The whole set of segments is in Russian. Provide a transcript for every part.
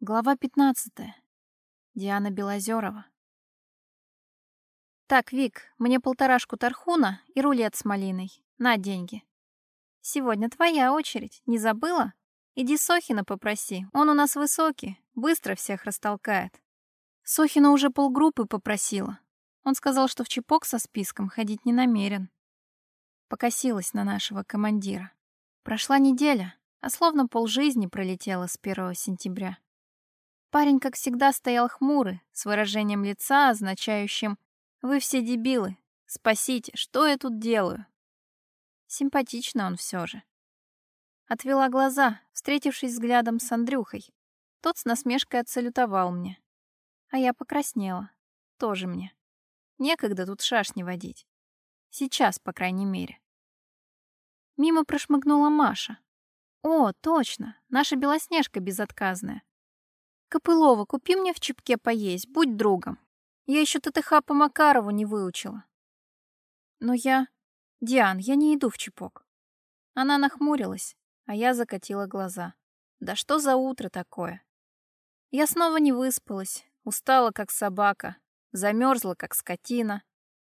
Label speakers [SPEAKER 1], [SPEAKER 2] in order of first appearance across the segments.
[SPEAKER 1] Глава 15. Диана Белозерова. Так, Вик, мне полторашку тархуна и рулет с малиной. На деньги. Сегодня твоя очередь. Не забыла? Иди Сохина попроси. Он у нас высокий, быстро всех растолкает. Сохина уже полгруппы попросила. Он сказал, что в чепок со списком ходить не намерен. Покосилась на нашего командира. Прошла неделя, а словно полжизни пролетела с первого сентября. Парень, как всегда, стоял хмурый, с выражением лица, означающим «Вы все дебилы, спасите, что я тут делаю?» Симпатично он все же. Отвела глаза, встретившись взглядом с Андрюхой. Тот с насмешкой отсалютовал мне. А я покраснела. Тоже мне. Некогда тут шашни водить. Сейчас, по крайней мере. Мимо прошмыгнула Маша. О, точно, наша Белоснежка безотказная. Копылова, купи мне в чипке поесть, будь другом. Я еще ТТХ по Макарову не выучила. Но я... Диан, я не иду в чипок. Она нахмурилась, а я закатила глаза. Да что за утро такое? Я снова не выспалась, устала как собака, замерзла как скотина.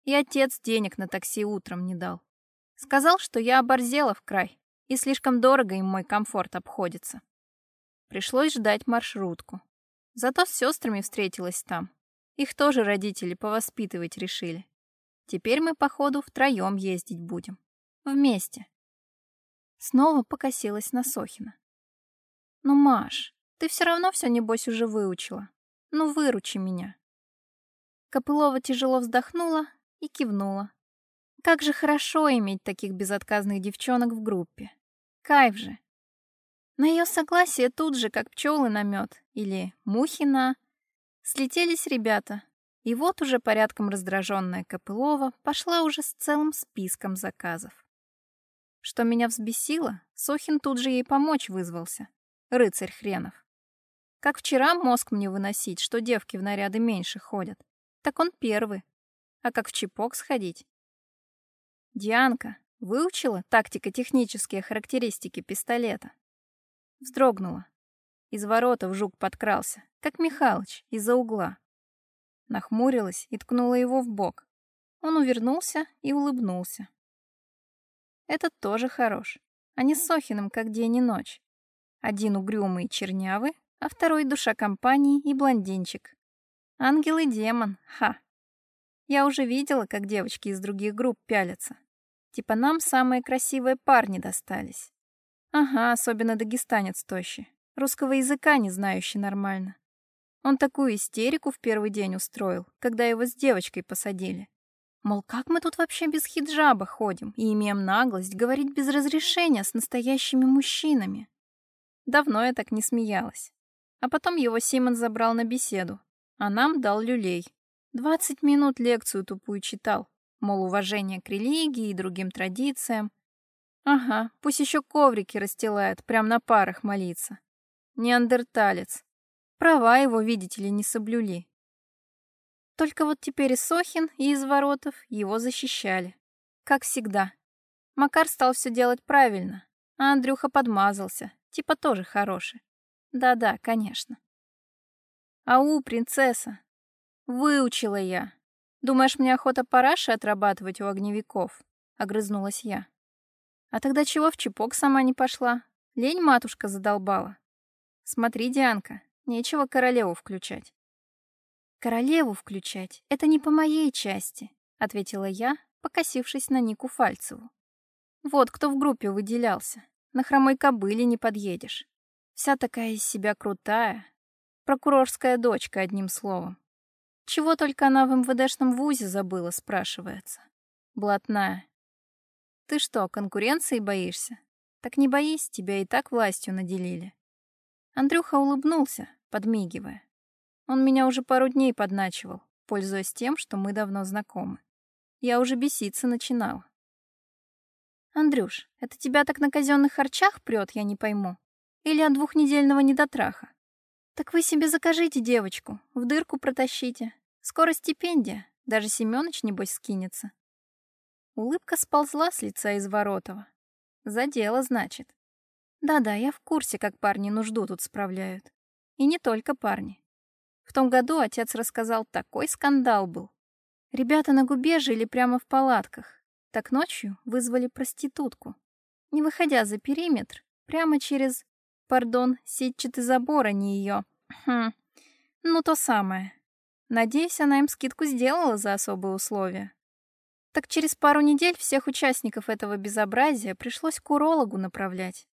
[SPEAKER 1] И отец денег на такси утром не дал. Сказал, что я оборзела в край, и слишком дорого им мой комфорт обходится. Пришлось ждать маршрутку. Зато с сестрами встретилась там. Их тоже родители повоспитывать решили. Теперь мы, походу, втроем ездить будем. Вместе. Снова покосилась на Сохина. «Ну, Маш, ты все равно все, небось, уже выучила. Ну, выручи меня». Копылова тяжело вздохнула и кивнула. Как же хорошо иметь таких безотказных девчонок в группе. Кайф же. На ее согласие тут же, как пчелы на мед, или мухи на... Слетелись ребята, и вот уже порядком раздраженная Копылова пошла уже с целым списком заказов. Что меня взбесило, Сохин тут же ей помочь вызвался. Рыцарь хренов. Как вчера мозг мне выносить, что девки в наряды меньше ходят. Так он первый. А как в чепок сходить? Дианка выучила тактико-технические характеристики пистолета. Вздрогнула. Из воротов жук подкрался, как Михалыч, из-за угла. Нахмурилась и ткнула его в бок. Он увернулся и улыбнулся. Этот тоже хорош. Они с Сохиным как день и ночь. Один угрюмый и чернявый, а второй душа компании и блондинчик. Ангел и демон, ха. Я уже видела, как девочки из других групп пялятся. Типа нам самые красивые парни достались. Ага, особенно дагестанец тощий. Русского языка не знающий нормально. Он такую истерику в первый день устроил, когда его с девочкой посадили. Мол, как мы тут вообще без хиджаба ходим и имеем наглость говорить без разрешения с настоящими мужчинами? Давно я так не смеялась. А потом его Симон забрал на беседу, а нам дал люлей. Двадцать минут лекцию тупую читал, мол, уважение к религии и другим традициям, Ага, пусть еще коврики расстилает, прям на парах молиться. Неандерталец. Права его, видите ли, не соблюли. Только вот теперь и Сохин, и из воротов его защищали. Как всегда. Макар стал все делать правильно, а Андрюха подмазался, типа тоже хороший. Да-да, конечно. Ау, принцесса. Выучила я. Думаешь, мне охота параши отрабатывать у огневиков? Огрызнулась я. А тогда чего в чепок сама не пошла? Лень матушка задолбала. Смотри, Дианка, нечего королеву включать. Королеву включать — это не по моей части, ответила я, покосившись на Нику Фальцеву. Вот кто в группе выделялся. На хромой кобыле не подъедешь. Вся такая из себя крутая. Прокурорская дочка, одним словом. Чего только она в МВДшном вузе забыла, спрашивается. Блатная. Ты что, конкуренции боишься? Так не боись, тебя и так властью наделили. Андрюха улыбнулся, подмигивая. Он меня уже пару дней подначивал, пользуясь тем, что мы давно знакомы. Я уже беситься начинала. «Андрюш, это тебя так на казенных харчах прет, я не пойму. Или от двухнедельного недотраха? Так вы себе закажите девочку, в дырку протащите. Скоро стипендия, даже Семёныч, небось, скинется. Улыбка сползла с лица Изворотова. За дело, значит. Да-да, я в курсе, как парни нужду тут справляют. И не только парни. В том году отец рассказал, такой скандал был. Ребята на губе жили прямо в палатках. Так ночью вызвали проститутку. Не выходя за периметр, прямо через, пардон, сетчатый забор, а не ее. Хм, ну то самое. Надеюсь, она им скидку сделала за особые условия. Так через пару недель всех участников этого безобразия пришлось к урологу направлять.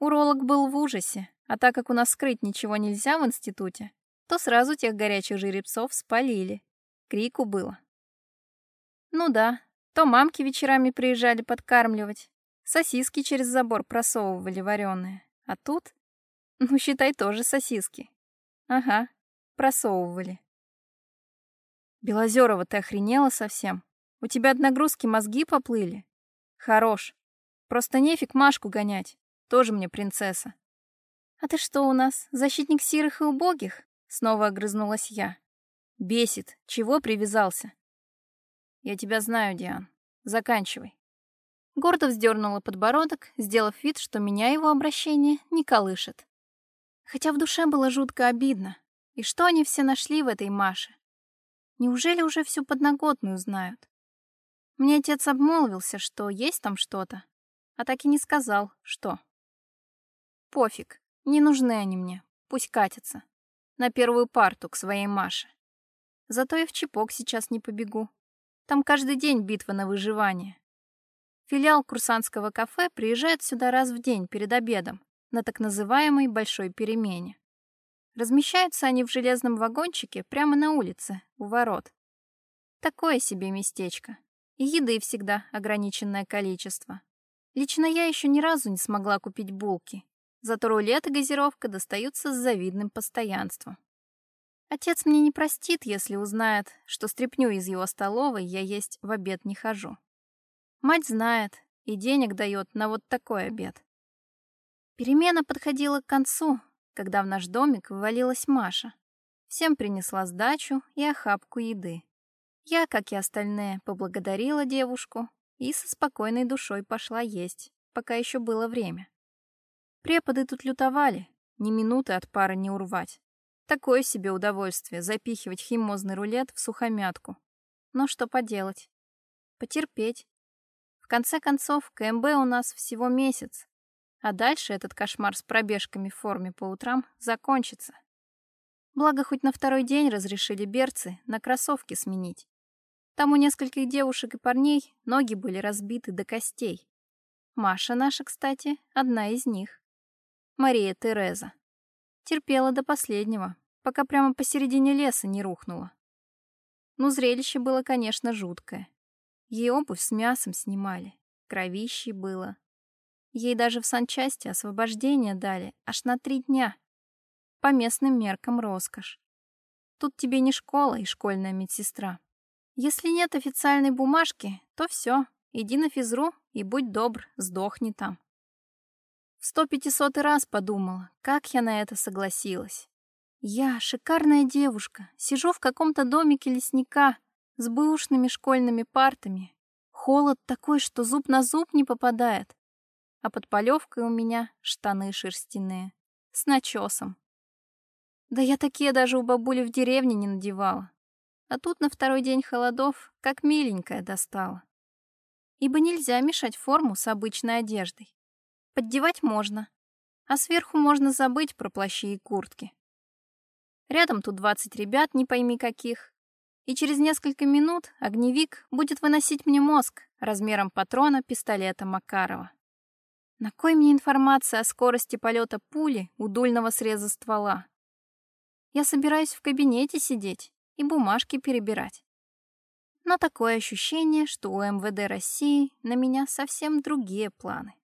[SPEAKER 1] Уролог был в ужасе, а так как у нас скрыть ничего нельзя в институте, то сразу тех горячих жеребцов спалили. Крику было. Ну да, то мамки вечерами приезжали подкармливать, сосиски через забор просовывали вареные, а тут, ну считай, тоже сосиски. Ага, просовывали. Белозерова, ты охренела совсем? У тебя от нагрузки мозги поплыли? Хорош. Просто нефиг Машку гонять. Тоже мне принцесса. А ты что у нас, защитник сирых и убогих? Снова огрызнулась я. Бесит. Чего привязался? Я тебя знаю, Диан. Заканчивай. Гордо вздернула подбородок, сделав вид, что меня его обращение не колышет. Хотя в душе было жутко обидно. И что они все нашли в этой Маше? Неужели уже всю подноготную знают? Мне отец обмолвился, что есть там что-то, а так и не сказал, что. Пофиг, не нужны они мне, пусть катятся. На первую парту к своей Маше. Зато и в Чепок сейчас не побегу. Там каждый день битва на выживание. Филиал курсантского кафе приезжает сюда раз в день перед обедом на так называемой большой перемене. Размещаются они в железном вагончике прямо на улице, у ворот. Такое себе местечко. И еды всегда ограниченное количество. Лично я еще ни разу не смогла купить булки. Зато рулет и газировка достаются с завидным постоянством. Отец мне не простит, если узнает, что стряпню из его столовой я есть в обед не хожу. Мать знает и денег дает на вот такой обед. Перемена подходила к концу, когда в наш домик ввалилась Маша. Всем принесла сдачу и охапку еды. Я, как и остальные, поблагодарила девушку и со спокойной душой пошла есть, пока еще было время. Преподы тут лютовали, ни минуты от пары не урвать. Такое себе удовольствие запихивать химозный рулет в сухомятку. Но что поделать? Потерпеть. В конце концов, КМБ у нас всего месяц, а дальше этот кошмар с пробежками в форме по утрам закончится. Благо, хоть на второй день разрешили берцы на кроссовки сменить. Там у нескольких девушек и парней ноги были разбиты до костей. Маша наша, кстати, одна из них. Мария Тереза. Терпела до последнего, пока прямо посередине леса не рухнула. Ну, зрелище было, конечно, жуткое. Ей обувь с мясом снимали, кровищей было. Ей даже в санчасти освобождение дали аж на три дня. По местным меркам роскошь. Тут тебе не школа и школьная медсестра. Если нет официальной бумажки, то все, иди на физру и будь добр, сдохни там. В сто пятисотый раз подумала, как я на это согласилась. Я, шикарная девушка, сижу в каком-то домике лесника с бэушными школьными партами. Холод такой, что зуб на зуб не попадает а под полевкой у меня штаны шерстяные, с начесом. Да я такие даже у бабули в деревне не надевала. А тут на второй день холодов как миленькая достала. Ибо нельзя мешать форму с обычной одеждой. Поддевать можно, а сверху можно забыть про плащи и куртки. Рядом тут 20 ребят, не пойми каких. И через несколько минут огневик будет выносить мне мозг размером патрона пистолета Макарова. На кой мне информация о скорости полета пули у дульного среза ствола? Я собираюсь в кабинете сидеть и бумажки перебирать. Но такое ощущение, что у МВД России на меня совсем другие планы.